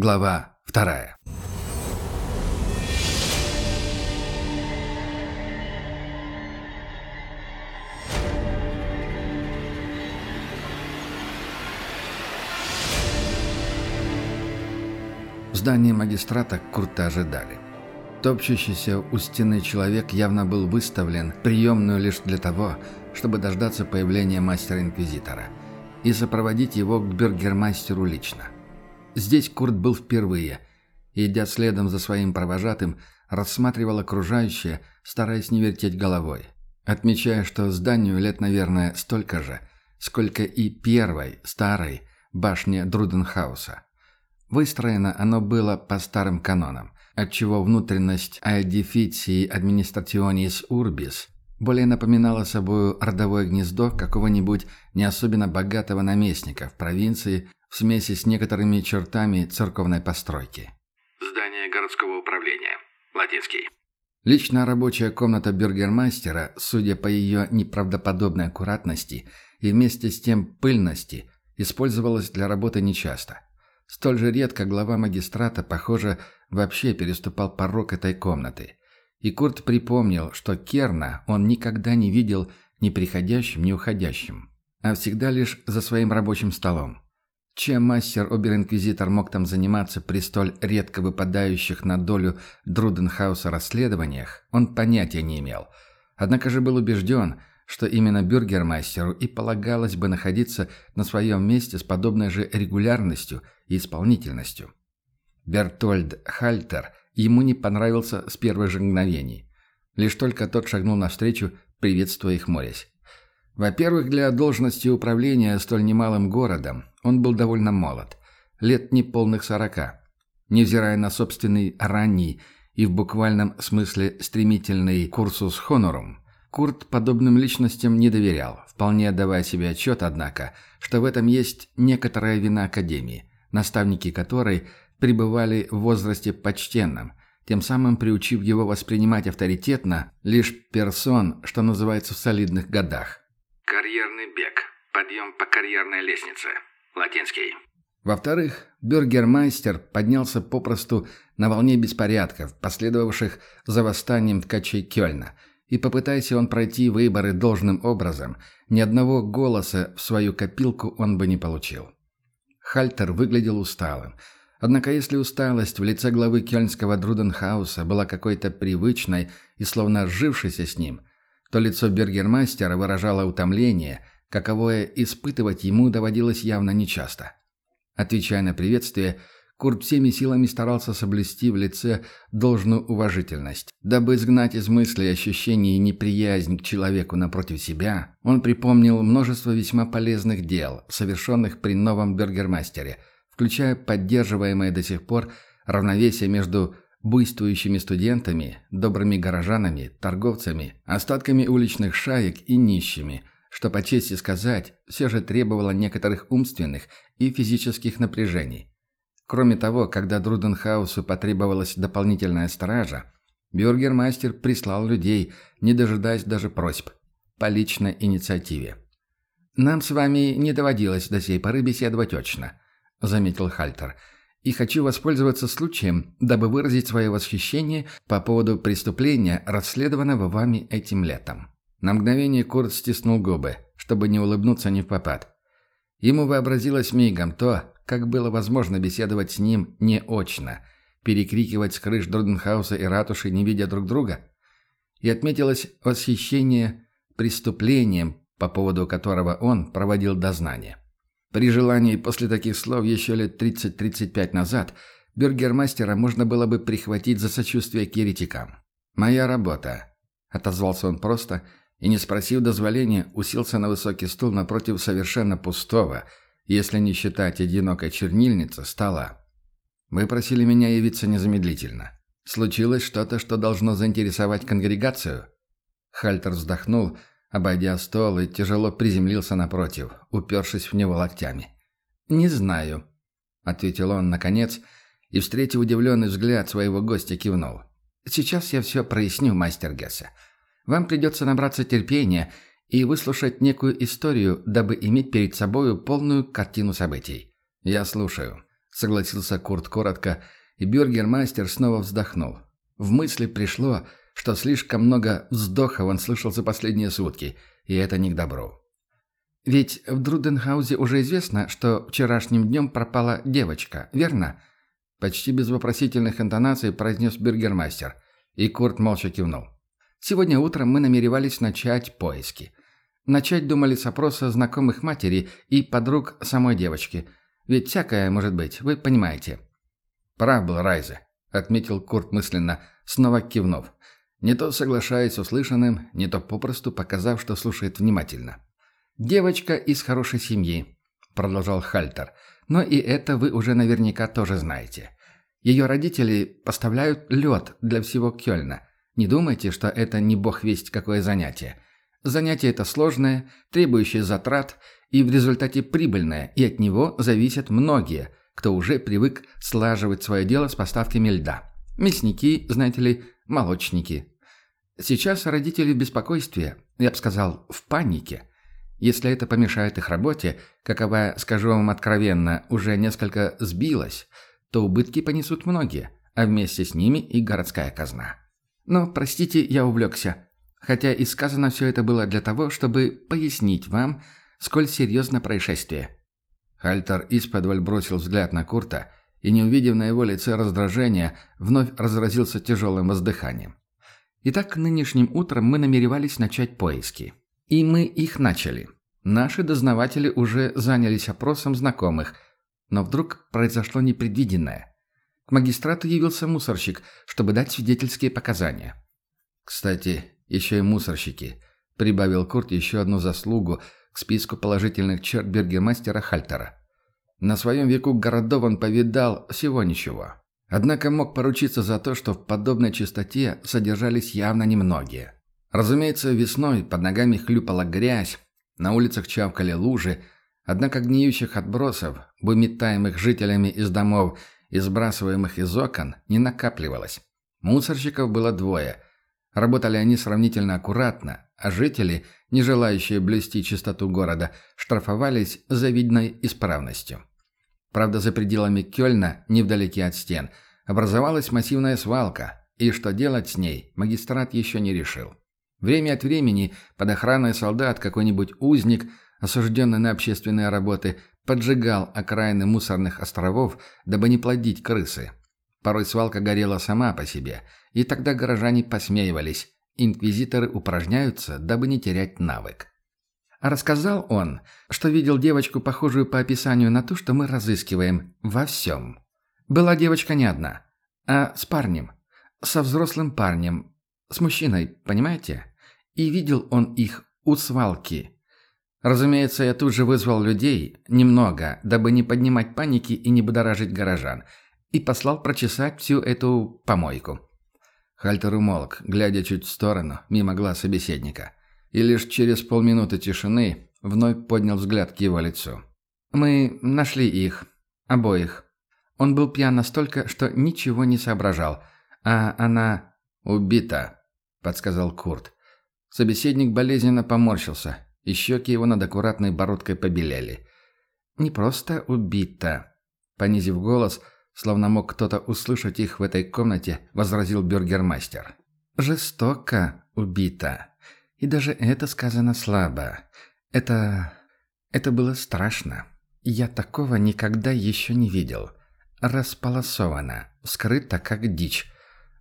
Глава вторая. В здании магистрата Курта ожидали. Топчущийся у стены человек явно был выставлен приемную лишь для того, чтобы дождаться появления мастера-инквизитора и сопроводить его к бюргермастеру лично. Здесь Курт был впервые, идя следом за своим провожатым, рассматривал окружающее, стараясь не вертеть головой, отмечая, что зданию лет, наверное, столько же, сколько и первой, старой, башне Друденхауса. Выстроено оно было по старым канонам, отчего внутренность Аэдифиции Администрационис Урбис более напоминала собой родовое гнездо какого-нибудь не особенно богатого наместника в провинции в смеси с некоторыми чертами церковной постройки. Здание городского управления. Латинский. Личная рабочая комната бюргермастера, судя по ее неправдоподобной аккуратности и вместе с тем пыльности, использовалась для работы нечасто. Столь же редко глава магистрата, похоже, вообще переступал порог этой комнаты. И Курт припомнил, что Керна он никогда не видел ни приходящим, ни уходящим, а всегда лишь за своим рабочим столом. Чем мастер-обер-инквизитор мог там заниматься при столь редко выпадающих на долю Друденхауса расследованиях, он понятия не имел. Однако же был убежден, что именно бюргермастеру и полагалось бы находиться на своем месте с подобной же регулярностью и исполнительностью. Бертольд Хальтер ему не понравился с первых же мгновений. Лишь только тот шагнул навстречу, приветствуя их морясь. Во-первых, для должности управления столь немалым городом он был довольно молод, лет неполных сорока. Невзирая на собственный ранний и в буквальном смысле стремительный курсус хонорум, Курт подобным личностям не доверял, вполне отдавая себе отчет, однако, что в этом есть некоторая вина Академии, наставники которой пребывали в возрасте почтенном, тем самым приучив его воспринимать авторитетно лишь персон, что называется, в солидных годах. Карьерный бег. Подъем по карьерной лестнице. Латинский. Во-вторых, бюргермайстер поднялся попросту на волне беспорядков, последовавших за восстанием ткачей Кёльна, и попытаясь он пройти выборы должным образом, ни одного голоса в свою копилку он бы не получил. Хальтер выглядел усталым. Однако если усталость в лице главы кёльнского Друденхауса была какой-то привычной и словно сжившейся с ним, то лицо бергермастера выражало утомление, каковое испытывать ему доводилось явно нечасто. Отвечая на приветствие, Курт всеми силами старался соблюсти в лице должную уважительность. Дабы изгнать из мысли ощущение и неприязнь к человеку напротив себя, он припомнил множество весьма полезных дел, совершенных при новом бергермастере, включая поддерживаемое до сих пор равновесие между буйствующими студентами, добрыми горожанами, торговцами, остатками уличных шаек и нищими, что, по чести сказать, все же требовало некоторых умственных и физических напряжений. Кроме того, когда Друденхаусу потребовалась дополнительная стража, бюргермастер прислал людей, не дожидаясь даже просьб, по личной инициативе. «Нам с вами не доводилось до сей поры беседовать очно», — заметил Хальтер, — и хочу воспользоваться случаем, дабы выразить свое восхищение по поводу преступления, расследованного вами этим летом». На мгновение Курт стиснул губы, чтобы не улыбнуться ни в попад. Ему вообразилось мигом то, как было возможно беседовать с ним не очно, перекрикивать с крыш Друденхауса и ратуши, не видя друг друга. И отметилось восхищение преступлением, по поводу которого он проводил дознание. При желании после таких слов еще лет 30-35 назад бюргермастера можно было бы прихватить за сочувствие к еретикам. «Моя работа», — отозвался он просто, и, не спросив дозволения, уселся на высокий стул напротив совершенно пустого, если не считать одинокой чернильницы, стола. «Вы просили меня явиться незамедлительно. Случилось что-то, что должно заинтересовать конгрегацию?» Хальтер вздохнул, — обойдя стол и тяжело приземлился напротив, упершись в него локтями. «Не знаю», — ответил он наконец, и, встретив удивленный взгляд своего гостя, кивнул. «Сейчас я все проясню, мастер Гессе. Вам придется набраться терпения и выслушать некую историю, дабы иметь перед собою полную картину событий. Я слушаю». согласился Курт коротко, и бюргермастер снова вздохнул. В мысли пришло, что слишком много вздохов он слышал за последние сутки, и это не к добру. «Ведь в Друденхаузе уже известно, что вчерашним днем пропала девочка, верно?» Почти без вопросительных интонаций произнес бюргермастер, и Курт молча кивнул. «Сегодня утром мы намеревались начать поиски. Начать думали с опроса знакомых матери и подруг самой девочки. Ведь всякое может быть, вы понимаете». «Прав был Райзе», — отметил Курт мысленно, снова кивнув. Не то соглашаясь с услышанным, не то попросту показав, что слушает внимательно. «Девочка из хорошей семьи», — продолжал Хальтер. «Но и это вы уже наверняка тоже знаете. Ее родители поставляют лед для всего Кёльна. Не думайте, что это не бог весть какое занятие. Занятие это сложное, требующее затрат и в результате прибыльное, и от него зависят многие, кто уже привык слаживать свое дело с поставками льда. Мясники, знаете ли, молочники. Сейчас родители в беспокойстве, я бы сказал, в панике. Если это помешает их работе, каковая, скажу вам откровенно, уже несколько сбилась, то убытки понесут многие, а вместе с ними и городская казна. Но, простите, я увлекся. Хотя и сказано все это было для того, чтобы пояснить вам, сколь серьезно происшествие. Хальтер исподволь бросил взгляд на Курта и, не увидев на его лице раздражения, вновь разразился тяжелым воздыханием. Итак, нынешним утром мы намеревались начать поиски. И мы их начали. Наши дознаватели уже занялись опросом знакомых, но вдруг произошло непредвиденное. К магистрату явился мусорщик, чтобы дать свидетельские показания. «Кстати, еще и мусорщики», — прибавил Курт еще одну заслугу к списку положительных черт бергемастера Хальтера. На своем веку городов он повидал всего ничего. Однако мог поручиться за то, что в подобной чистоте содержались явно немногие. Разумеется, весной под ногами хлюпала грязь, на улицах чавкали лужи, однако гниющих отбросов, выметаемых жителями из домов и сбрасываемых из окон, не накапливалось. Мусорщиков было двое. Работали они сравнительно аккуратно, а жители, не желающие блюсти чистоту города, штрафовались за видной исправностью. Правда, за пределами Кёльна, невдалеке от стен, образовалась массивная свалка, и что делать с ней, магистрат еще не решил. Время от времени под охраной солдат какой-нибудь узник, осужденный на общественные работы, поджигал окраины мусорных островов, дабы не плодить крысы. Порой свалка горела сама по себе, и тогда горожане посмеивались. Инквизиторы упражняются, дабы не терять навык. А рассказал он, что видел девочку, похожую по описанию на ту, что мы разыскиваем, во всем. Была девочка не одна, а с парнем. Со взрослым парнем. С мужчиной, понимаете? И видел он их у свалки. Разумеется, я тут же вызвал людей, немного, дабы не поднимать паники и не будоражить горожан, и послал прочесать всю эту помойку. Хальтер умолк, глядя чуть в сторону, мимо глаз собеседника. И лишь через полминуты тишины вновь поднял взгляд к его лицу. «Мы нашли их. Обоих. Он был пьян настолько, что ничего не соображал. А она убита», — подсказал Курт. Собеседник болезненно поморщился, и щеки его над аккуратной бородкой побелели. «Не просто убита», — понизив голос, словно мог кто-то услышать их в этой комнате, возразил бюргермастер. «Жестоко убита. И даже это сказано слабо. Это... это было страшно. Я такого никогда еще не видел. Располосована, скрыта как дичь.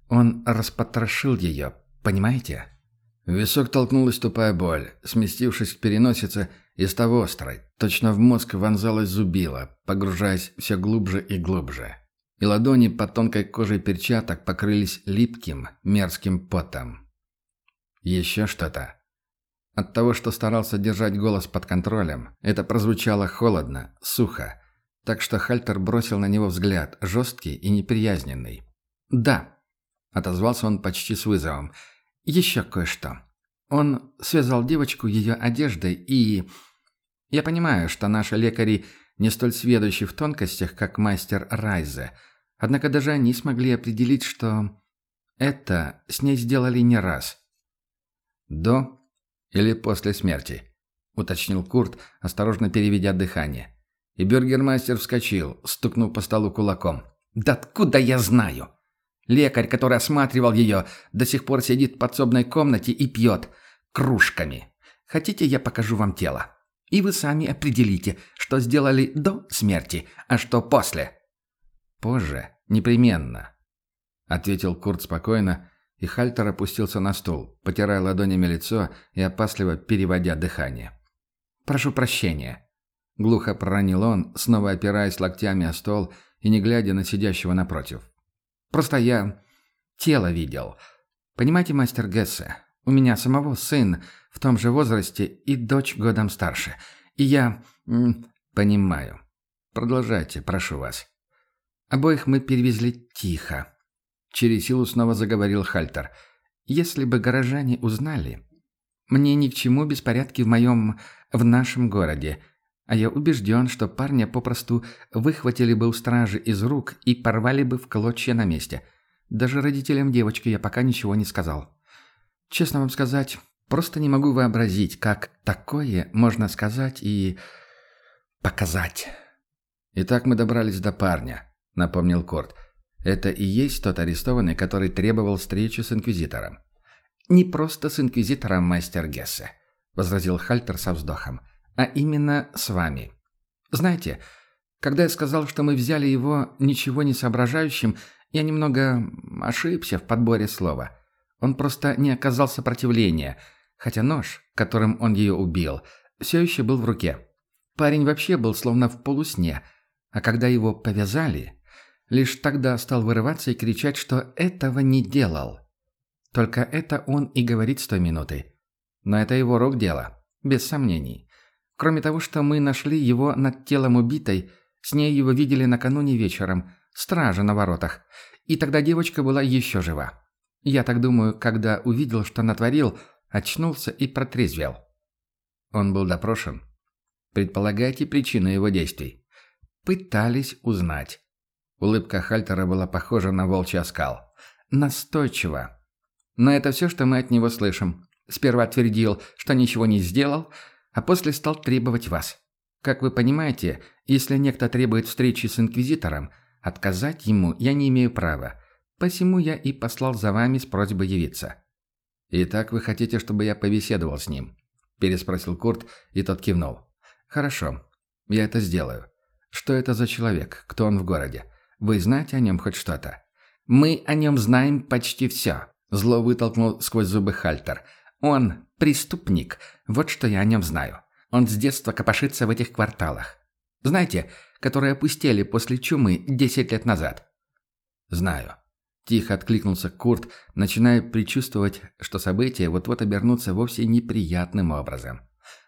Он распотрошил ее, понимаете?» В висок толкнулась тупая боль, сместившись к переносице и став острой. Точно в мозг вонзалась зубила, погружаясь все глубже и глубже. И ладони под тонкой кожей перчаток покрылись липким, мерзким потом. Еще что-то. От того, что старался держать голос под контролем, это прозвучало холодно, сухо, так что Хальтер бросил на него взгляд, жесткий и неприязненный. «Да», — отозвался он почти с вызовом, — еще кое-что. Он связал девочку ее одеждой и... Я понимаю, что наши лекари не столь сведущи в тонкостях, как мастер Райзе. Однако даже они смогли определить, что это с ней сделали не раз. «До или после смерти?» — уточнил Курт, осторожно переведя дыхание. И бюргермастер вскочил, стукнув по столу кулаком. «Да откуда я знаю? Лекарь, который осматривал ее, до сих пор сидит в подсобной комнате и пьет кружками. Хотите, я покажу вам тело? И вы сами определите, что сделали до смерти, а что после». «Позже, непременно», — ответил Курт спокойно, и Хальтер опустился на стул, потирая ладонями лицо и опасливо переводя дыхание. «Прошу прощения», — глухо проронил он, снова опираясь локтями о стол и не глядя на сидящего напротив. «Просто я тело видел. Понимаете, мастер Гессе, у меня самого сын в том же возрасте и дочь годом старше. И я... Понимаю. Продолжайте, прошу вас». Обоих мы перевезли тихо. Через силу снова заговорил Хальтер. «Если бы горожане узнали, мне ни к чему беспорядки в моем... в нашем городе. А я убежден, что парня попросту выхватили бы у стражи из рук и порвали бы в клочья на месте. Даже родителям девочки я пока ничего не сказал. Честно вам сказать, просто не могу вообразить, как такое можно сказать и... показать». «Итак, мы добрались до парня», — напомнил Корт. Это и есть тот арестованный, который требовал встречи с инквизитором. «Не просто с инквизитором, мастер Гессе», — возразил Хальтер со вздохом, — «а именно с вами. Знаете, когда я сказал, что мы взяли его ничего не соображающим, я немного ошибся в подборе слова. Он просто не оказал сопротивления, хотя нож, которым он ее убил, все еще был в руке. Парень вообще был словно в полусне, а когда его повязали, Лишь тогда стал вырываться и кричать, что этого не делал. Только это он и говорит с той минуты. Но это его рук дело, без сомнений. Кроме того, что мы нашли его над телом убитой, с ней его видели накануне вечером, стража на воротах. И тогда девочка была еще жива. Я так думаю, когда увидел, что натворил, очнулся и протрезвел. Он был допрошен. Предполагайте причину его действий. Пытались узнать. Улыбка Хальтера была похожа на волчий оскал. «Настойчиво. Но это все, что мы от него слышим. Сперва твердил, что ничего не сделал, а после стал требовать вас. Как вы понимаете, если некто требует встречи с Инквизитором, отказать ему я не имею права. Посему я и послал за вами с просьбой явиться». «Итак, вы хотите, чтобы я побеседовал с ним?» – переспросил Курт, и тот кивнул. «Хорошо, я это сделаю. Что это за человек? Кто он в городе? Вы знаете о нем хоть что-то?» «Мы о нем знаем почти все», — зло вытолкнул сквозь зубы Хальтер. «Он преступник. Вот что я о нем знаю. Он с детства копошится в этих кварталах. Знаете, которые опустели после чумы десять лет назад?» «Знаю». Тихо откликнулся Курт, начиная предчувствовать, что события вот-вот обернутся вовсе неприятным образом.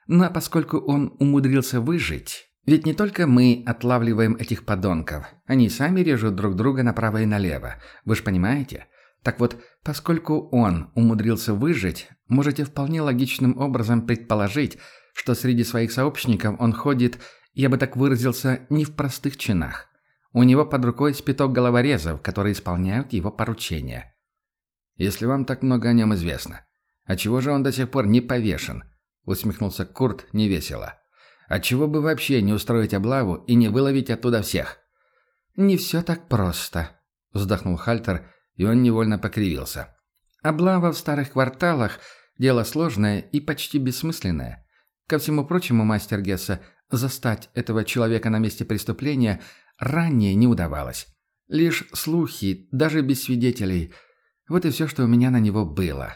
«Но «Ну, а поскольку он умудрился выжить, ведь не только мы отлавливаем этих подонков. Они сами режут друг друга направо и налево. Вы же понимаете? Так вот, поскольку он умудрился выжить, можете вполне логичным образом предположить, что среди своих сообщников он ходит, я бы так выразился, не в простых чинах. У него под рукой спиток головорезов, которые исполняют его поручения. «Если вам так много о нем известно, а чего же он до сих пор не повешен?» — усмехнулся Курт невесело. Отчего бы вообще не устроить облаву и не выловить оттуда всех? «Не все так просто», — вздохнул Хальтер, и он невольно покривился. «Облава в старых кварталах — дело сложное и почти бессмысленное. Ко всему прочему, мастер Гесса, застать этого человека на месте преступления ранее не удавалось. Лишь слухи, даже без свидетелей. Вот и все, что у меня на него было.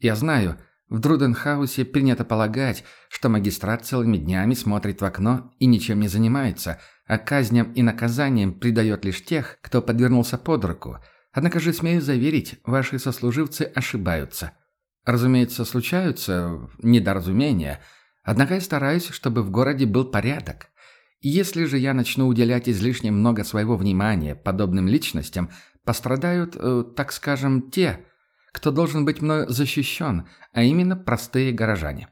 Я знаю, в Друденхаусе принято полагать, что магистрат целыми днями смотрит в окно и ничем не занимается, а казням и наказаниям придает лишь тех, кто подвернулся под руку. Однако же, смею заверить, ваши сослуживцы ошибаются. Разумеется, случаются недоразумения, однако я стараюсь, чтобы в городе был порядок. Если же я начну уделять излишне много своего внимания подобным личностям, пострадают, э, так скажем, те, кто должен быть мною защищен, а именно простые горожане.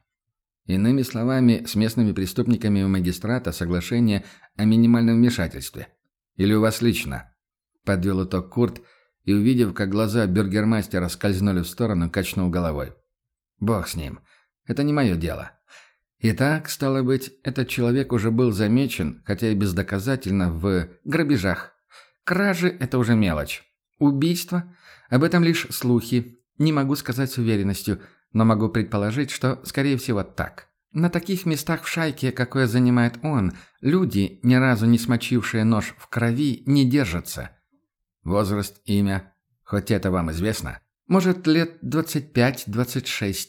Иными словами, с местными преступниками у магистрата соглашение о минимальном вмешательстве. Или у вас лично?» Подвел итог Курт и, увидев, как глаза бюргермастера скользнули в сторону, качнул головой. «Бог с ним. Это не мое дело. Итак, стало быть, этот человек уже был замечен, хотя и бездоказательно, в грабежах. Кражи – это уже мелочь. Убийство – об этом лишь слухи. Не могу сказать с уверенностью, но могу предположить, что, скорее всего, так. На таких местах в шайке, какое занимает он, люди, ни разу не смочившие нож в крови, не держатся. Возраст, имя, хоть это вам известно? Может, лет 25-26.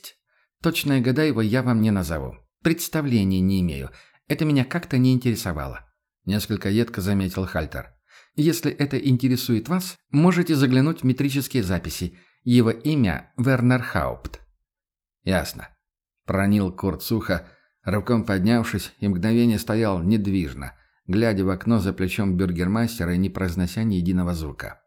Точные года его я вам не назову. Представления не имею. Это меня как-то не интересовало. Несколько едко заметил Хальтер. Если это интересует вас, можете заглянуть в метрические записи. Его имя Вернер Хаупт. Ясно. Пронил Курт сухо, рывком поднявшись, и мгновение стоял недвижно, глядя в окно за плечом бюргермастера и не произнося ни единого звука.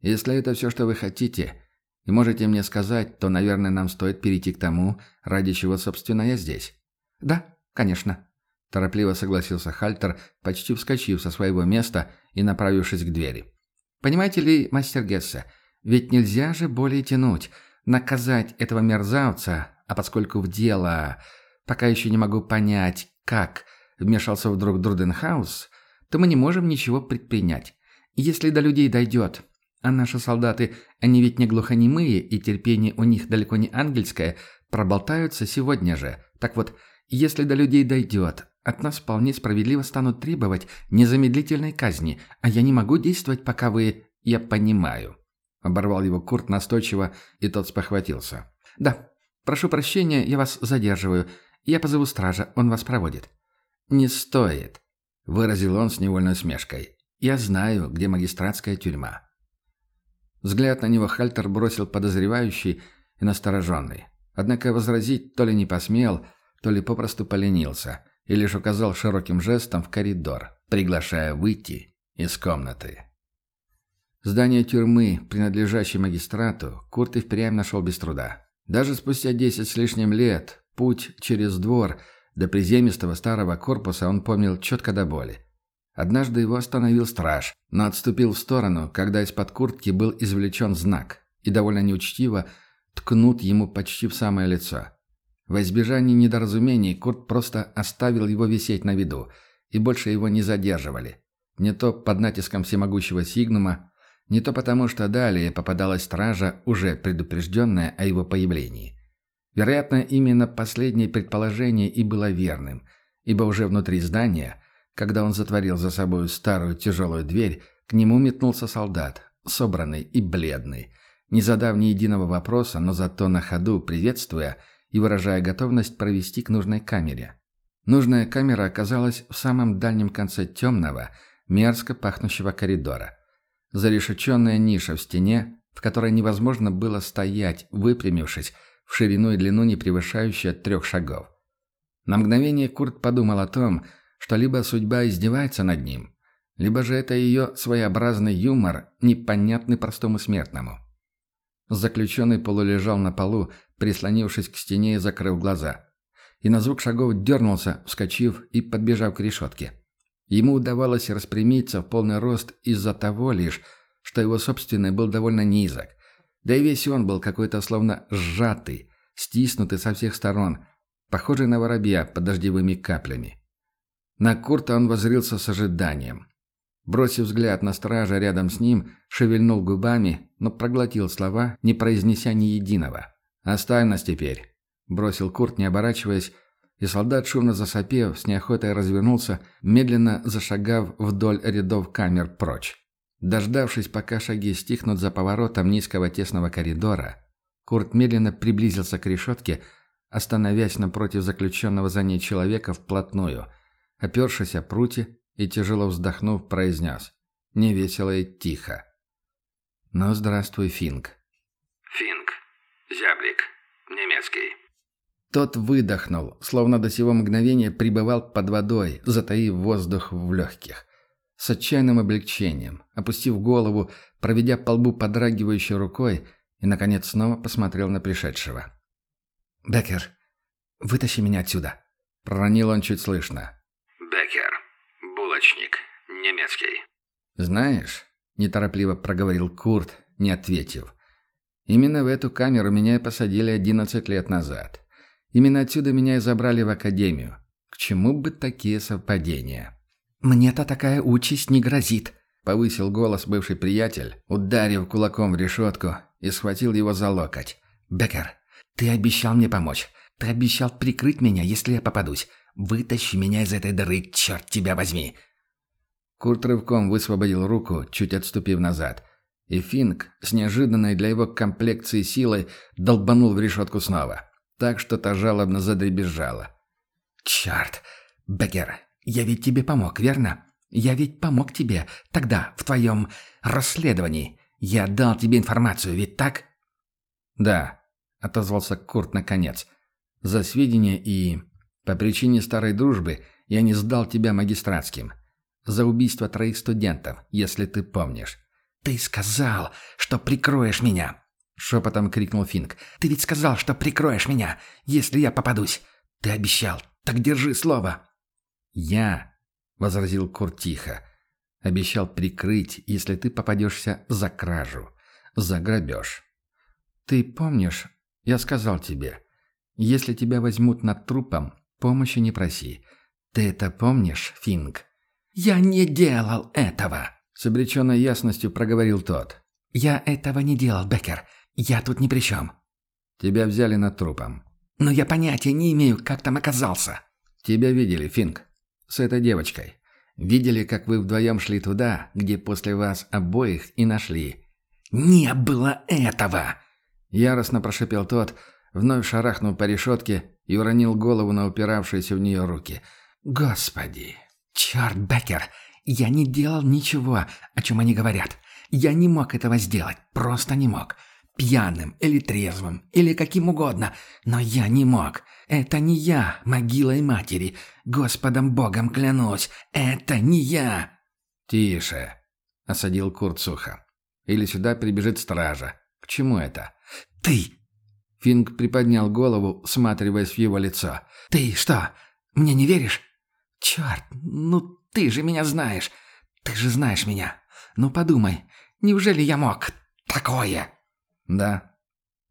«Если это все, что вы хотите, и можете мне сказать, то, наверное, нам стоит перейти к тому, ради чего, собственно, я здесь». «Да, конечно», – торопливо согласился Хальтер, почти вскочив со своего места и направившись к двери. «Понимаете ли, мастер Гессе, ведь нельзя же более тянуть, наказать этого мерзавца, а поскольку в дело пока еще не могу понять, как вмешался вдруг Друденхаус, то мы не можем ничего предпринять. Если до людей дойдет, а наши солдаты, они ведь не глухонемые, и терпение у них далеко не ангельское, проболтаются сегодня же. Так вот, если до людей дойдет, от нас вполне справедливо станут требовать незамедлительной казни, а я не могу действовать, пока вы... Я понимаю». Оборвал его Курт настойчиво, и тот спохватился. «Да, Прошу прощения, я вас задерживаю. Я позову стража, он вас проводит». «Не стоит», — выразил он с невольной смешкой. «Я знаю, где магистратская тюрьма». Взгляд на него Хальтер бросил подозревающий и настороженный. Однако возразить то ли не посмел, то ли попросту поленился, и лишь указал широким жестом в коридор, приглашая выйти из комнаты. Здание тюрьмы, принадлежащей магистрату, Курт и впрямь нашел без труда. Даже спустя десять с лишним лет путь через двор до приземистого старого корпуса он помнил четко до боли. Однажды его остановил страж, но отступил в сторону, когда из-под куртки был извлечен знак, и довольно неучтиво ткнут ему почти в самое лицо. Во избежание недоразумений Курт просто оставил его висеть на виду, и больше его не задерживали. Не то под натиском всемогущего Сигнума, не то потому, что далее попадалась стража, уже предупрежденная о его появлении. Вероятно, именно последнее предположение и было верным, ибо уже внутри здания, когда он затворил за собой старую тяжелую дверь, к нему метнулся солдат, собранный и бледный, не задав ни единого вопроса, но зато на ходу приветствуя и выражая готовность провести к нужной камере. Нужная камера оказалась в самом дальнем конце темного, мерзко пахнущего коридора зарешеченная ниша в стене, в которой невозможно было стоять, выпрямившись, в ширину и длину не превышающая трех шагов. На мгновение Курт подумал о том, что либо судьба издевается над ним, либо же это ее своеобразный юмор, непонятный простому смертному. Заключенный полулежал на полу, прислонившись к стене и закрыв глаза. И на звук шагов дернулся, вскочив и подбежав к решетке. Ему удавалось распрямиться в полный рост из-за того лишь, что его собственный был довольно низок. Да и весь он был какой-то словно сжатый, стиснутый со всех сторон, похожий на воробья под дождевыми каплями. На Курта он возрился с ожиданием. Бросив взгляд на стража рядом с ним, шевельнул губами, но проглотил слова, не произнеся ни единого. «Оставь нас теперь», — бросил Курт, не оборачиваясь, и солдат, шумно засопев, с неохотой развернулся, медленно зашагав вдоль рядов камер прочь. Дождавшись, пока шаги стихнут за поворотом низкого тесного коридора, Курт медленно приблизился к решетке, остановясь напротив заключенного за ней человека вплотную, опершись о прутье и, тяжело вздохнув, произнес невесело и тихо. «Ну, здравствуй, Финк». «Финк. Зяблик. Немецкий». Тот выдохнул, словно до сего мгновения пребывал под водой, затаив воздух в легких. С отчаянным облегчением, опустив голову, проведя по лбу подрагивающей рукой, и, наконец, снова посмотрел на пришедшего. «Беккер, вытащи меня отсюда!» — проронил он чуть слышно. «Беккер. Булочник. Немецкий». «Знаешь...» — неторопливо проговорил Курт, не ответив. «Именно в эту камеру меня и посадили одиннадцать лет назад. Именно отсюда меня и забрали в академию. К чему бы такие совпадения? «Мне-то такая участь не грозит», — повысил голос бывший приятель, ударив кулаком в решетку и схватил его за локоть. «Беккер, ты обещал мне помочь. Ты обещал прикрыть меня, если я попадусь. Вытащи меня из этой дыры, черт тебя возьми!» Курт рывком высвободил руку, чуть отступив назад. И Финк, с неожиданной для его комплекции силой, долбанул в решетку снова. Так что та жалобно задребезжала. «Черт! Беккер, я ведь тебе помог, верно? Я ведь помог тебе тогда, в твоем расследовании. Я дал тебе информацию, ведь так?» «Да», — отозвался Курт наконец. «За сведения и... По причине старой дружбы я не сдал тебя магистратским. За убийство троих студентов, если ты помнишь». «Ты сказал, что прикроешь меня!» — шепотом крикнул Финк. «Ты ведь сказал, что прикроешь меня, если я попадусь. Ты обещал. Так держи слово». «Я», — возразил Курт тихо, — «обещал прикрыть, если ты попадешься за кражу, за грабеж. Ты помнишь, я сказал тебе, если тебя возьмут над трупом, помощи не проси. Ты это помнишь, Финк?» «Я не делал этого!» С обреченной ясностью проговорил тот. «Я этого не делал, Беккер. Я тут ни при чем». «Тебя взяли над трупом». «Но я понятия не имею, как там оказался». «Тебя видели, Финк. С этой девочкой. Видели, как вы вдвоем шли туда, где после вас обоих и нашли». «Не было этого!» Яростно прошипел тот, вновь шарахнул по решетке и уронил голову на упиравшиеся в нее руки. «Господи!» «Черт, Беккер! Я не делал ничего, о чем они говорят. Я не мог этого сделать, просто не мог. Пьяным или трезвым, или каким угодно, но я не мог. Это не я, могилой матери. Господом Богом клянусь, это не я. «Тише», — осадил Курт сухо. «Или сюда прибежит стража. К чему это?» «Ты!» Финг приподнял голову, всматриваясь в его лицо. «Ты что, мне не веришь? Черт, ну ты же меня знаешь. Ты же знаешь меня. Ну подумай, неужели я мог такое?» «Да,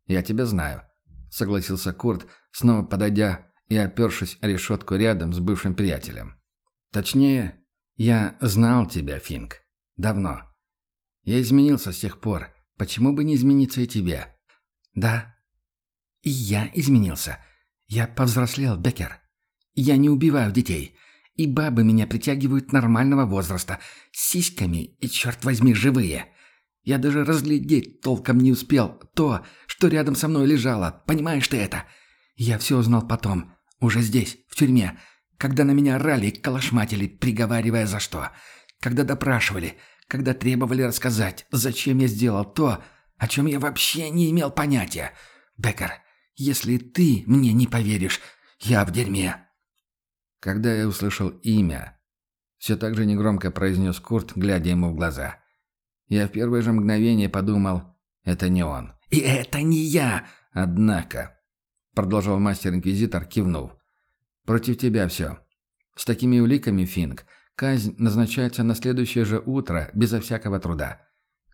я тебя знаю», — согласился Курт, снова подойдя и опершись о решетку рядом с бывшим приятелем. «Точнее, я знал тебя, Финк. Давно. Я изменился с тех пор. Почему бы не измениться и тебе?» «Да. И я изменился. Я повзрослел, Беккер. Я не убиваю детей. И бабы меня притягивают нормального возраста, с сиськами и, черт возьми, живые. Я даже разглядеть толком не успел то, что рядом со мной лежало. Понимаешь ты это? Я все узнал потом, уже здесь, в тюрьме, когда на меня рали и калашматили, приговаривая за что. Когда допрашивали, когда требовали рассказать, зачем я сделал то, о чем я вообще не имел понятия. Беккер, если ты мне не поверишь, я в дерьме. Когда я услышал имя, все так же негромко произнес Курт, глядя ему в глаза. Я в первое же мгновение подумал, это не он. «И это не я!» «Однако», — продолжал мастер-инквизитор, кивнув, — «против тебя все. С такими уликами, Финк, казнь назначается на следующее же утро, безо всякого труда.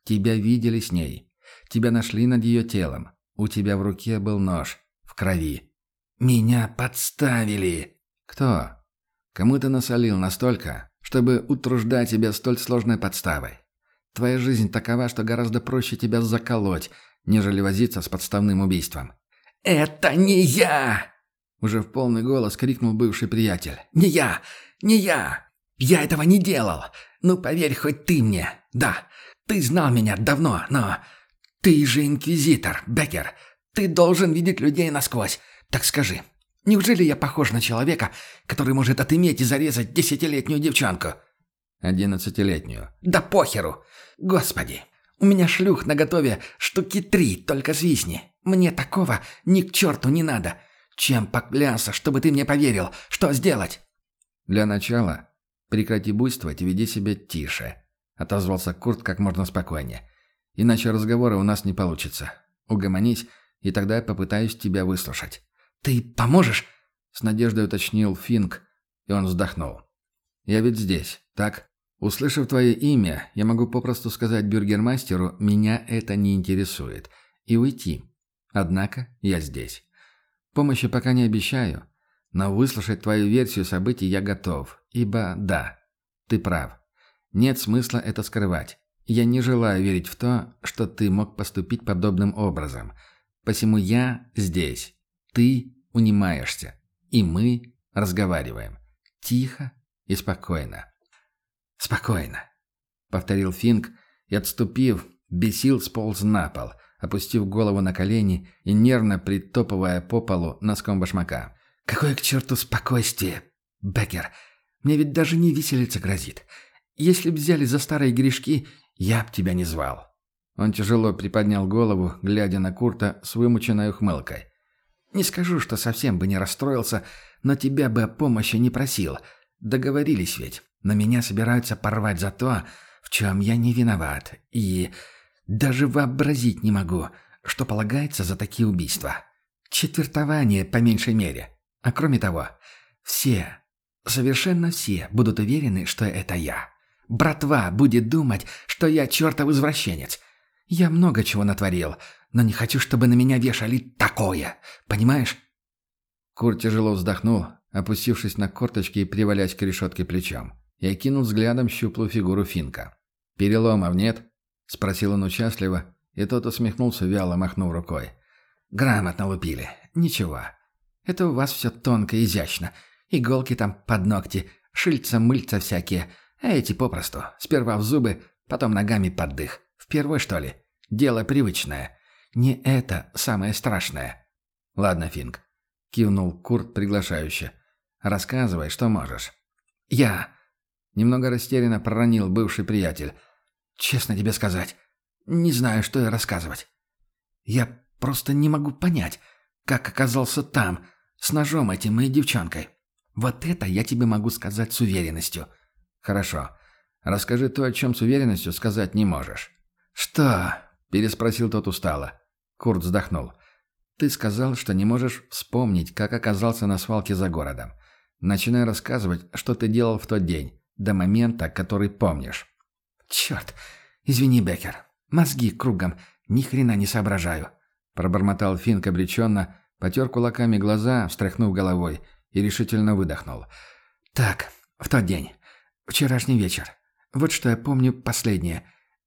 Тебя видели с ней. Тебя нашли над ее телом. У тебя в руке был нож. В крови. «Меня подставили!» «Кто?» Кому ты насолил настолько, чтобы утруждать тебя столь сложной подставой? Твоя жизнь такова, что гораздо проще тебя заколоть, нежели возиться с подставным убийством». «Это не я!» Уже в полный голос крикнул бывший приятель. «Не я! Не я! Я этого не делал! Ну, поверь хоть ты мне! Да, ты знал меня давно, но... Ты же инквизитор, Беккер! Ты должен видеть людей насквозь! Так скажи, Неужели я похож на человека, который может отыметь и зарезать десятилетнюю девчонку?» «Одиннадцатилетнюю». «Да похеру! Господи! У меня шлюх наготове штуки три, только свистни. Мне такого ни к черту не надо. Чем поклясться, чтобы ты мне поверил? Что сделать?» «Для начала прекрати буйствовать и веди себя тише», — отозвался Курт как можно спокойнее. «Иначе разговора у нас не получится. Угомонись, и тогда я попытаюсь тебя выслушать». «Ты поможешь?» — с надеждой уточнил Финк, и он вздохнул. «Я ведь здесь, так? Услышав твое имя, я могу попросту сказать бюргермастеру, меня это не интересует, и уйти. Однако я здесь. Помощи пока не обещаю, но выслушать твою версию событий я готов, ибо да, ты прав. Нет смысла это скрывать. Я не желаю верить в то, что ты мог поступить подобным образом. Посему я здесь. Ты унимаешься. И мы разговариваем. Тихо и спокойно. «Спокойно», — повторил Финк и, отступив, бесил сполз на пол, опустив голову на колени и нервно притопывая по полу носком башмака. «Какое к черту спокойствие, Беккер! Мне ведь даже не виселица грозит. Если б взяли за старые грешки, я б тебя не звал». Он тяжело приподнял голову, глядя на Курта с вымученной ухмылкой. «Не скажу, что совсем бы не расстроился, но тебя бы о помощи не просил. Договорились ведь. На меня собираются порвать за то, в чем я не виноват. И даже вообразить не могу, что полагается за такие убийства. Четвертование, по меньшей мере. А кроме того, все, совершенно все будут уверены, что это я. Братва будет думать, что я чертов извращенец. Я много чего натворил, но не хочу, чтобы на меня вешали такое. Понимаешь? Курт тяжело вздохнул, опустившись на корточки и привалясь к решетке плечом. Я кинул взглядом щуплую фигуру Финка. «Переломов нет?» — спросил он участливо, и тот усмехнулся, вяло махнув рукой. «Грамотно лупили. Ничего. Это у вас все тонко и изящно. Иголки там под ногти, шильца-мыльца всякие. А эти попросту. Сперва в зубы, потом ногами под дых. Впервой, что ли? Дело привычное. Не это самое страшное». «Ладно, Финк», — кивнул Курт приглашающе. «Рассказывай, что можешь». «Я...» Немного растерянно проронил бывший приятель. «Честно тебе сказать, не знаю, что и рассказывать. Я просто не могу понять, как оказался там, с ножом этим и девчонкой. Вот это я тебе могу сказать с уверенностью». «Хорошо. Расскажи то, о чем с уверенностью сказать не можешь». «Что?» – переспросил тот устало. Курт вздохнул. «Ты сказал, что не можешь вспомнить, как оказался на свалке за городом. Начинай рассказывать, что ты делал в тот день до момента, который помнишь. «Черт! Извини, Беккер. Мозги кругом. Ни хрена не соображаю», — пробормотал Финк обреченно, потер кулаками глаза, встряхнув головой, и решительно выдохнул. «Так, в тот день. Вчерашний вечер. Вот что я помню последнее.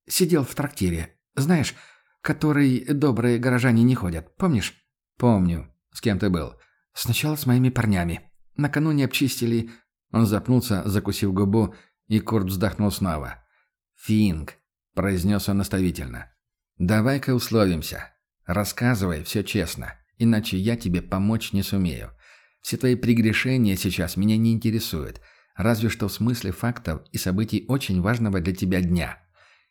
Сидел в трактире. Знаешь, который добрые горожане не ходят. Помнишь?» «Помню. С кем ты был?» «Сначала с моими парнями. Накануне обчистили он запнулся, закусив губу, и Курт вздохнул снова. «Финг», — произнес он наставительно, — «давай-ка условимся. Рассказывай все честно, иначе я тебе помочь не сумею. Все твои прегрешения сейчас меня не интересуют, разве что в смысле фактов и событий очень важного для тебя дня.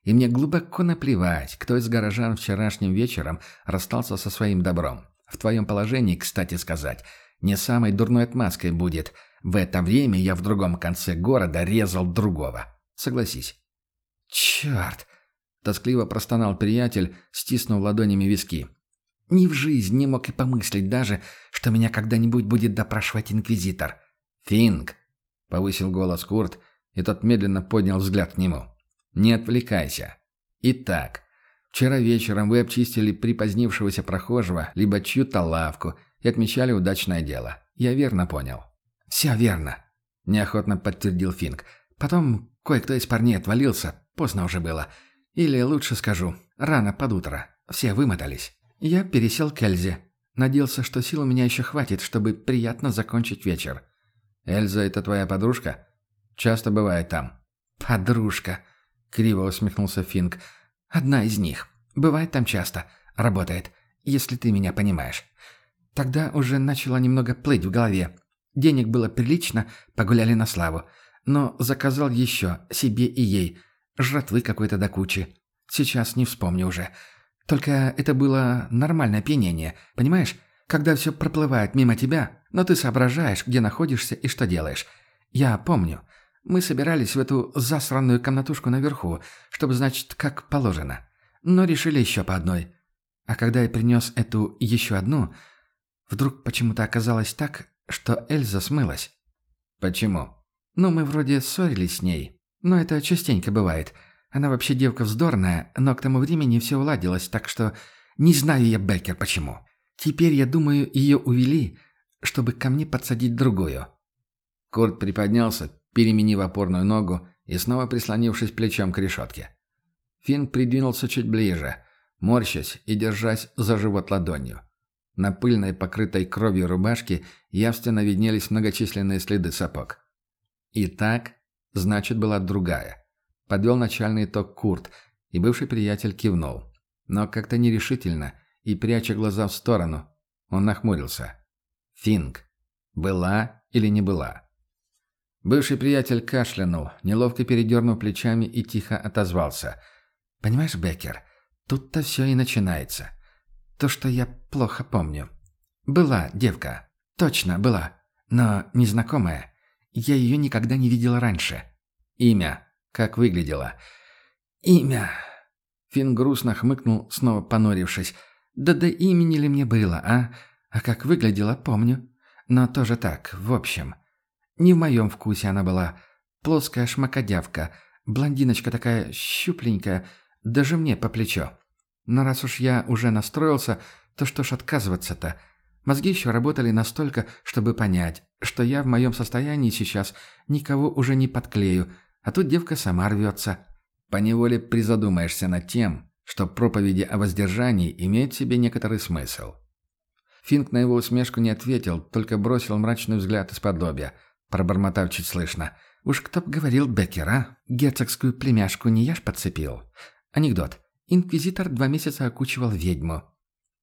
И мне глубоко наплевать, кто из горожан вчерашним вечером расстался со своим добром. В твоем положении, кстати сказать, не самой дурной отмазкой будет — в это время я в другом конце города резал другого. Согласись. «Черт!» — тоскливо простонал приятель, стиснув ладонями виски. «Ни в жизнь не мог и помыслить даже, что меня когда-нибудь будет допрашивать инквизитор». «Финг!» — повысил голос Курт, и тот медленно поднял взгляд к нему. «Не отвлекайся. Итак, вчера вечером вы обчистили припозднившегося прохожего либо чью-то лавку и отмечали удачное дело. Я верно понял?» «Все верно», — неохотно подтвердил Финк. «Потом кое-кто из парней отвалился, поздно уже было. Или, лучше скажу, рано под утро. Все вымотались. Я пересел к Эльзе. Надеялся, что сил у меня еще хватит, чтобы приятно закончить вечер». «Эльза — это твоя подружка? Часто бывает там?» «Подружка», — криво усмехнулся Финк. «Одна из них. Бывает там часто. Работает, если ты меня понимаешь». Тогда уже начала немного плыть в голове. Денег было прилично, погуляли на славу. Но заказал еще, себе и ей. Жратвы какой-то до кучи. Сейчас не вспомню уже. Только это было нормальное опьянение, понимаешь? Когда все проплывает мимо тебя, но ты соображаешь, где находишься и что делаешь. Я помню. Мы собирались в эту засранную комнатушку наверху, чтобы, значит, как положено. Но решили еще по одной. А когда я принес эту еще одну, вдруг почему-то оказалось так, что Эльза смылась. Почему? Ну, мы вроде ссорились с ней. Но это частенько бывает. Она вообще девка вздорная, но к тому времени все уладилось, так что не знаю я, Беккер, почему. Теперь, я думаю, ее увели, чтобы ко мне подсадить другую». Курт приподнялся, переменив опорную ногу и снова прислонившись плечом к решетке. Финн придвинулся чуть ближе, морщась и держась за живот ладонью. На пыльной, покрытой кровью рубашке явственно виднелись многочисленные следы сапог. «Итак, значит, была другая». Подвел начальный итог Курт, и бывший приятель кивнул. Но как-то нерешительно и пряча глаза в сторону, он нахмурился. «Финг. Была или не была?» Бывший приятель кашлянул, неловко передернув плечами и тихо отозвался. «Понимаешь, Беккер, тут-то все и начинается. То, что я плохо помню. Была девка. Точно, была. Но незнакомая. Я ее никогда не видела раньше. Имя. Как выглядела. Имя. Финн грустно хмыкнул, снова понурившись. Да до имени ли мне было, а? А как выглядела, помню. Но тоже так, в общем. Не в моем вкусе она была. Плоская шмакодявка. Блондиночка такая щупленькая. Даже мне по плечо. Но раз уж я уже настроился, то что ж отказываться-то? Мозги еще работали настолько, чтобы понять, что я в моем состоянии сейчас никого уже не подклею, а тут девка сама рвется. Поневоле призадумаешься над тем, что проповеди о воздержании имеют в себе некоторый смысл. Финк на его усмешку не ответил, только бросил мрачный взгляд из-под лобья, пробормотав чуть слышно. «Уж кто б говорил Беккер, а? Герцогскую племяшку не я ж подцепил?» Анекдот. Инквизитор два месяца окучивал ведьму.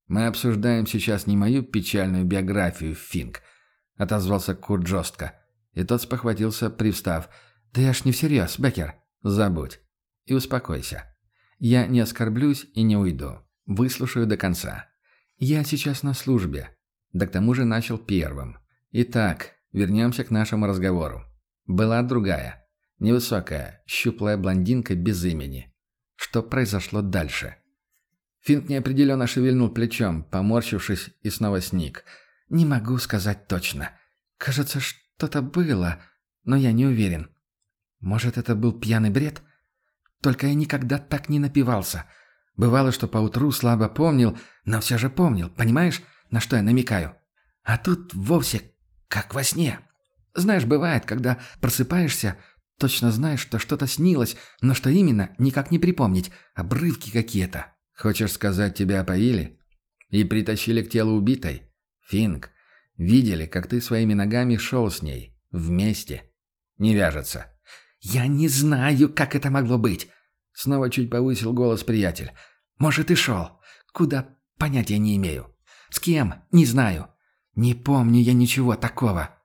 «Мы обсуждаем сейчас не мою печальную биографию, Финк», — отозвался Курт жестко. И тот спохватился, привстав. «Да я ж не всерьез, Беккер. Забудь. И успокойся. Я не оскорблюсь и не уйду. Выслушаю до конца. Я сейчас на службе. Да к тому же начал первым. Итак, вернемся к нашему разговору. Была другая. Невысокая, щуплая блондинка без имени. Что произошло дальше? Финк неопределенно шевельнул плечом, поморщившись, и снова сник. «Не могу сказать точно. Кажется, что-то было, но я не уверен. Может, это был пьяный бред? Только я никогда так не напивался. Бывало, что поутру слабо помнил, но все же помнил, понимаешь, на что я намекаю? А тут вовсе как во сне. Знаешь, бывает, когда просыпаешься, Точно знаешь, что что-то снилось, но что именно, никак не припомнить. Обрывки какие-то. Хочешь сказать, тебя опоили? И притащили к телу убитой? Финк, видели, как ты своими ногами шел с ней. Вместе. Не вяжется. Я не знаю, как это могло быть. Снова чуть повысил голос приятель. Может, и шел. Куда? Понятия не имею. С кем? Не знаю. Не помню я ничего такого.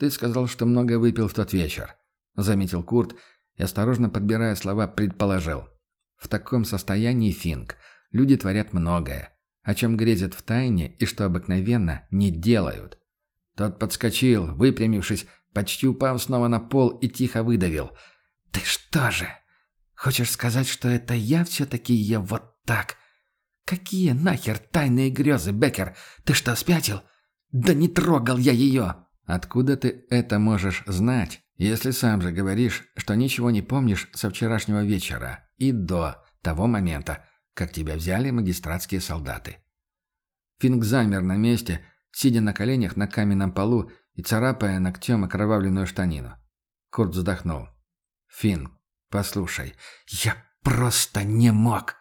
Ты сказал, что много выпил в тот вечер. — заметил Курт и, осторожно подбирая слова, предположил. «В таком состоянии, Финк, люди творят многое, о чем грезят в тайне и что обыкновенно не делают». Тот подскочил, выпрямившись, почти упав снова на пол и тихо выдавил. «Ты что же? Хочешь сказать, что это я все-таки ее вот так? Какие нахер тайные грезы, Беккер? Ты что, спятил? Да не трогал я ее!» «Откуда ты это можешь знать?» Если сам же говоришь, что ничего не помнишь со вчерашнего вечера и до того момента, как тебя взяли магистратские солдаты. Финк замер на месте, сидя на коленях на каменном полу и царапая ногтем окровавленную штанину. Курт вздохнул. «Финн, послушай, я просто не мог!»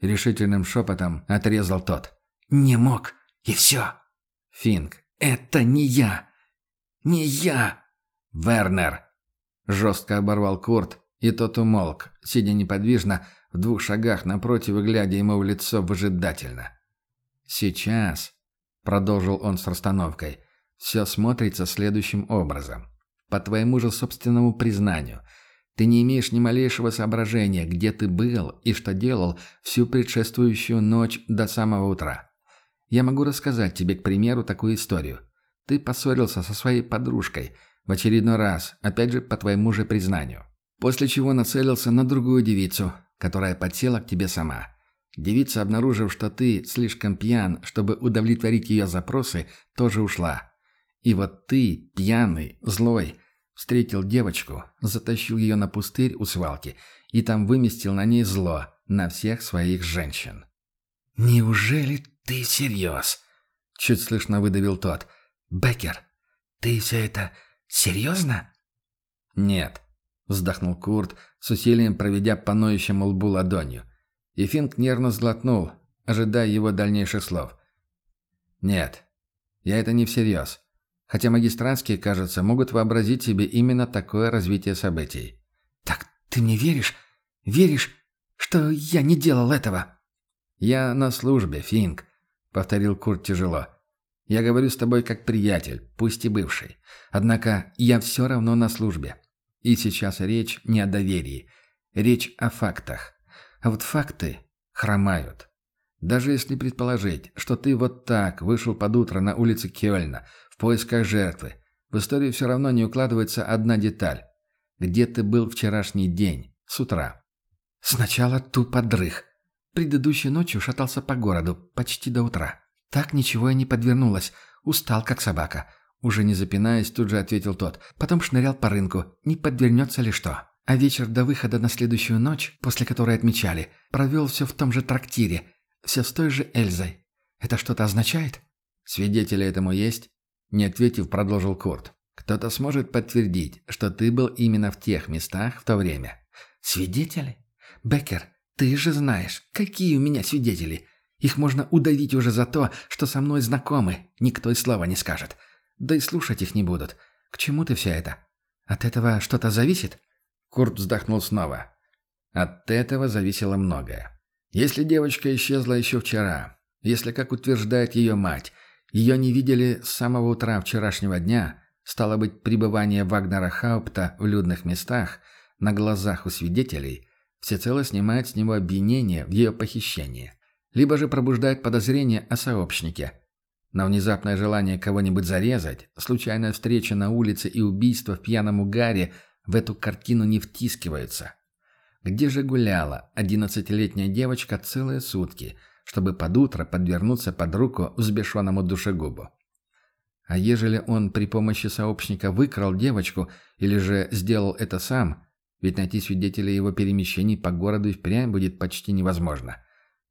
Решительным шепотом отрезал тот. «Не мог, и все!» «Финк, это не я! Не я!» «Вернер!» – жестко оборвал Курт, и тот умолк, сидя неподвижно в двух шагах напротив и глядя ему в лицо выжидательно. «Сейчас», – продолжил он с расстановкой, – «все смотрится следующим образом. По твоему же собственному признанию, ты не имеешь ни малейшего соображения, где ты был и что делал всю предшествующую ночь до самого утра. Я могу рассказать тебе, к примеру, такую историю. Ты поссорился со своей подружкой – в очередной раз, опять же по твоему же признанию. После чего нацелился на другую девицу, которая подсела к тебе сама. Девица, обнаружив, что ты слишком пьян, чтобы удовлетворить ее запросы, тоже ушла. И вот ты, пьяный, злой, встретил девочку, затащил ее на пустырь у свалки и там выместил на ней зло, на всех своих женщин. «Неужели ты всерьез?» — чуть слышно выдавил тот. «Беккер, ты все это серьезно?» «Нет», — вздохнул Курт, с усилием проведя по ноющему лбу ладонью. И Финк нервно сглотнул, ожидая его дальнейших слов. «Нет, я это не всерьез. Хотя магистратские, кажется, могут вообразить себе именно такое развитие событий». «Так ты мне веришь? Веришь, что я не делал этого?» «Я на службе, Финк», — повторил Курт тяжело. «Я говорю с тобой как приятель, пусть и бывший. Однако я все равно на службе. И сейчас речь не о доверии. Речь о фактах. А вот факты хромают. Даже если предположить, что ты вот так вышел под утро на улице Кёльна в поисках жертвы, в истории все равно не укладывается одна деталь. Где ты был вчерашний день, с утра? Сначала тупо дрых. Предыдущей ночью шатался по городу, почти до утра. Так ничего и не подвернулось. Устал, как собака. Уже не запинаясь, тут же ответил тот. Потом шнырял по рынку. Не подвернется ли что? А вечер до выхода на следующую ночь, после которой отмечали, провел все в том же трактире, все с той же Эльзой. Это что-то означает? Свидетели этому есть? Не ответив, продолжил Курт. Кто-то сможет подтвердить, что ты был именно в тех местах в то время? Свидетели? Беккер, ты же знаешь, какие у меня свидетели. Их можно удавить уже за то, что со мной знакомы. Никто и слова не скажет. Да и слушать их не будут. К чему ты все это? От этого что-то зависит? Курт вздохнул снова. От этого зависело многое. Если девочка исчезла еще вчера, если, как утверждает ее мать, ее не видели с самого утра вчерашнего дня, стало быть, пребывание Вагнера Хаупта в людных местах, на глазах у свидетелей, всецело снимает с него обвинение в ее похищении. Либо же пробуждает подозрение о сообщнике. На внезапное желание кого-нибудь зарезать, случайная встреча на улице и убийство в пьяном угаре – в эту картину не втискиваются. Где же гуляла одиннадцатилетняя девочка целые сутки, чтобы под утро подвернуться под руку взбешенному душегубу? А ежели он при помощи сообщника выкрал девочку или же сделал это сам, ведь найти свидетелей его перемещений по городу и впрямь будет почти невозможно,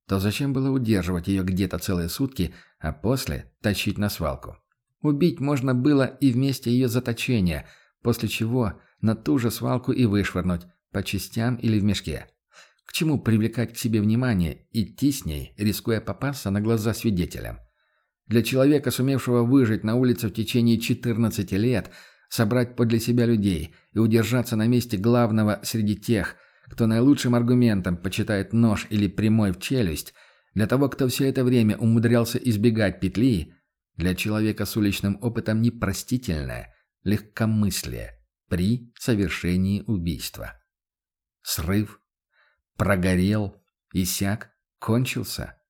то зачем было удерживать ее где-то целые сутки, а после тащить на свалку? Убить можно было и вместе ее заточения, после чего на ту же свалку и вышвырнуть, по частям или в мешке. К чему привлекать к себе внимание, идти с ней, рискуя попасться на глаза свидетелям? Для человека, сумевшего выжить на улице в течение 14 лет, собрать подле себя людей и удержаться на месте главного среди тех, кто наилучшим аргументом почитает нож или прямой в челюсть, для того, кто все это время умудрялся избегать петли, для человека с уличным опытом непростительное, легкомыслие при совершении убийства. Срыв. Прогорел. Иссяк. Кончился.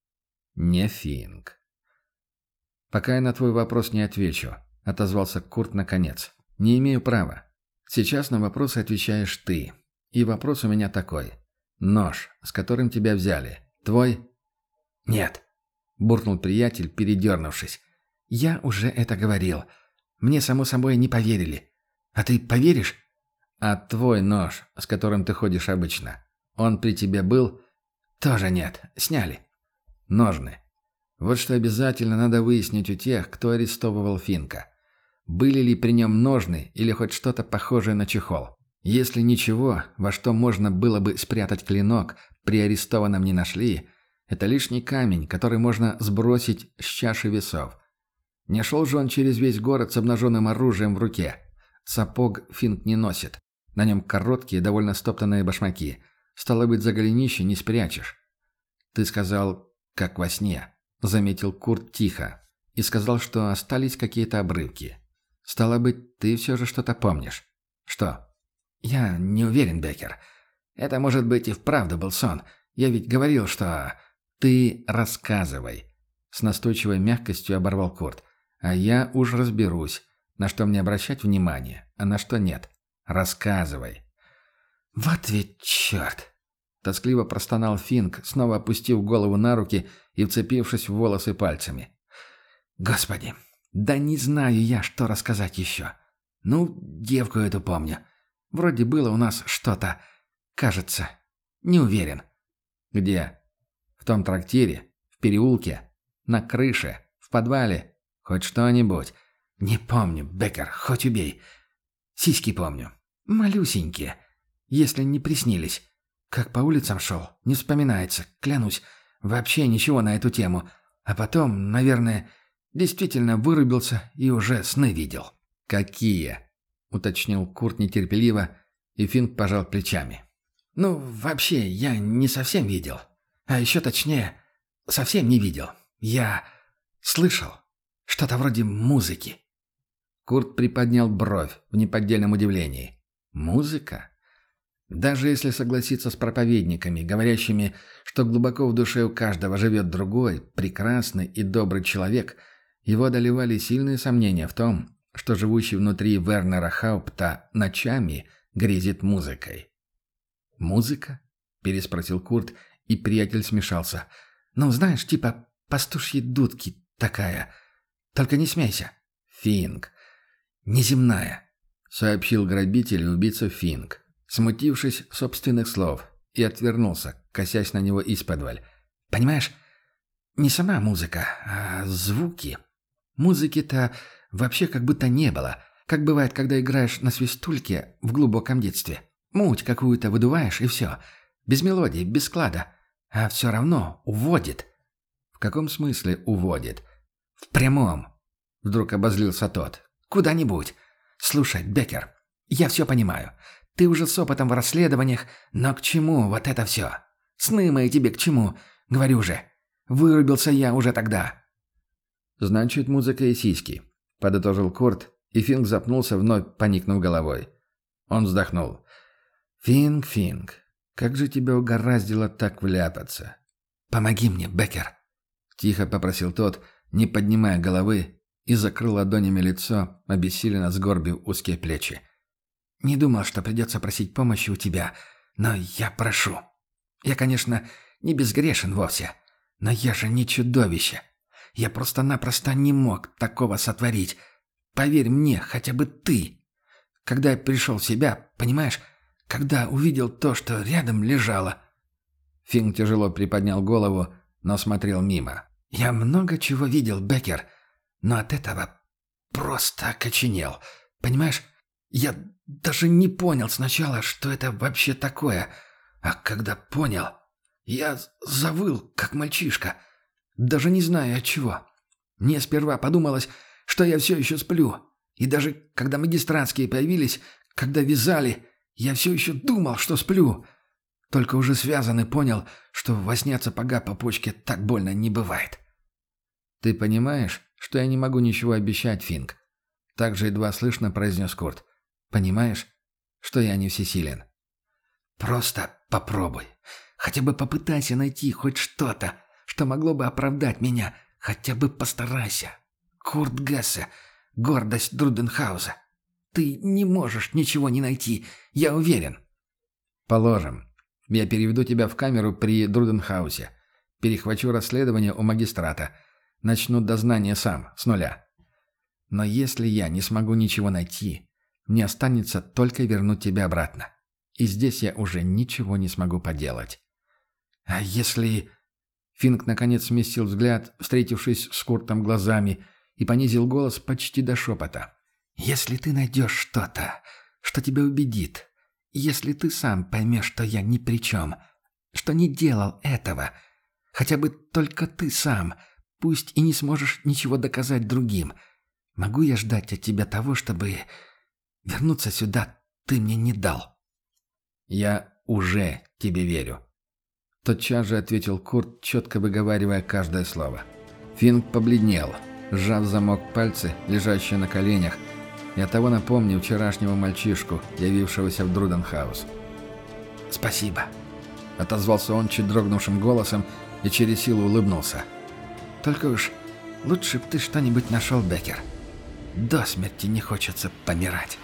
Не Финг. «Пока я на твой вопрос не отвечу», — отозвался Курт наконец. «Не имею права. Сейчас на вопросы отвечаешь ты. И вопрос у меня такой. Нож, с которым тебя взяли, твой?» «Нет», — буркнул приятель, передернувшись. «Я уже это говорил. Мне, само собой, не поверили. А ты поверишь? А твой нож, с которым ты ходишь обычно, он при тебе был? Тоже нет. Сняли. Ножны. Вот что обязательно надо выяснить у тех, кто арестовывал Финка. Были ли при нем ножны или хоть что-то похожее на чехол? Если ничего, во что можно было бы спрятать клинок, при арестованном не нашли, это лишний камень, который можно сбросить с чаши весов. Не шел же он через весь город с обнаженным оружием в руке. Сапог Финк не носит. На нем короткие, довольно стоптанные башмаки. Стало быть, за голенище не спрячешь. Ты сказал, как во сне, заметил Курт тихо. И сказал, что остались какие-то обрывки. Стало быть, ты все же что-то помнишь. Что? Я не уверен, Беккер. Это, может быть, и вправду был сон. Я ведь говорил, что... Ты рассказывай. С настойчивой мягкостью оборвал Курт. А я уж разберусь на что мне обращать внимание, а на что нет. Рассказывай. Вот ведь черт! Тоскливо простонал Финк, снова опустив голову на руки и вцепившись в волосы пальцами. Господи, да не знаю я, что рассказать еще. Ну, девку эту помню. Вроде было у нас что-то. Кажется. Не уверен. Где? В том трактире? В переулке? На крыше? подвале? Хоть что-нибудь?» «Не помню, Беккер, хоть убей. Сиськи помню. Малюсенькие. Если не приснились. Как по улицам шел, не вспоминается, клянусь. Вообще ничего на эту тему. А потом, наверное, действительно вырубился и уже сны видел». «Какие?» — уточнил Курт нетерпеливо, и Финк пожал плечами. «Ну, вообще, я не совсем видел. А еще точнее, совсем не видел. Я слышал. Что-то вроде музыки. Курт приподнял бровь в неподдельном удивлении. «Музыка?» Даже если согласиться с проповедниками, говорящими, что глубоко в душе у каждого живет другой, прекрасный и добрый человек, его одолевали сильные сомнения в том, что живущий внутри Вернера Хаупта ночами грезит музыкой. «Музыка?» – переспросил Курт, и приятель смешался. «Ну, знаешь, типа пастушьи дудки такая. Только не смейся». «Финг, «Неземная», — сообщил грабитель и убийца Финк, смутившись собственных слов, и отвернулся, косясь на него из-подваль. «Понимаешь, не сама музыка, а звуки. Музыки-то вообще как будто не было, как бывает, когда играешь на свистульке в глубоком детстве. Муть какую-то выдуваешь, и все. Без мелодии, без склада. А все равно уводит». «В каком смысле уводит?» «В прямом», — вдруг обозлился тот. Куда-нибудь. Слушай, Беккер, я все понимаю. Ты уже с опытом в расследованиях, но к чему вот это все? Сны мои тебе к чему? Говорю же. Вырубился я уже тогда. Значит, музыка и сиськи, подытожил Курт, и Финк запнулся, вновь поникнув головой. Он вздохнул. «Финк, Финк, как же тебя угораздило так вляпаться?» «Помоги мне, Беккер», — тихо попросил тот, не поднимая головы и закрыл ладонями лицо, обессиленно сгорбив узкие плечи. «Не думал, что придется просить помощи у тебя, но я прошу. Я, конечно, не безгрешен вовсе, но я же не чудовище. Я просто-напросто не мог такого сотворить. Поверь мне, хотя бы ты. Когда я пришел в себя, понимаешь, когда увидел то, что рядом лежало...» Финн тяжело приподнял голову, но смотрел мимо. «Я много чего видел, Беккер, но от этого просто окоченел. Понимаешь, я даже не понял сначала, что это вообще такое. А когда понял, я завыл, как мальчишка. Даже не знаю от чего. Мне сперва подумалось, что я все еще сплю. И даже когда магистратские появились, когда вязали, я все еще думал, что сплю. Только уже связанный понял, что во сне сапога по почке так больно не бывает. «Ты понимаешь, что я не могу ничего обещать, Финк. Так же едва слышно произнес Курт. Понимаешь, что я не всесилен. Просто попробуй. Хотя бы попытайся найти хоть что-то, что могло бы оправдать меня. Хотя бы постарайся. Курт Гессе, гордость Друденхауза. Ты не можешь ничего не найти, я уверен. Положим. Я переведу тебя в камеру при Друденхаусе. Перехвачу расследование у магистрата. Начну дознание сам, с нуля. Но если я не смогу ничего найти, мне останется только вернуть тебя обратно. И здесь я уже ничего не смогу поделать. А если... Финк наконец сместил взгляд, встретившись с Куртом глазами, и понизил голос почти до шепота. «Если ты найдешь что-то, что тебя убедит, если ты сам поймешь, что я ни при чем, что не делал этого, хотя бы только ты сам, Пусть и не сможешь ничего доказать другим. Могу я ждать от тебя того, чтобы вернуться сюда ты мне не дал?» «Я уже тебе верю», — тотчас же ответил Курт, четко выговаривая каждое слово. Финк побледнел, сжав замок пальцы, лежащие на коленях, и оттого напомнил вчерашнего мальчишку, явившегося в Друденхаус. «Спасибо», — отозвался он чуть дрогнувшим голосом и через силу улыбнулся. Только уж лучше б ты что-нибудь нашел, Беккер. До смерти не хочется помирать.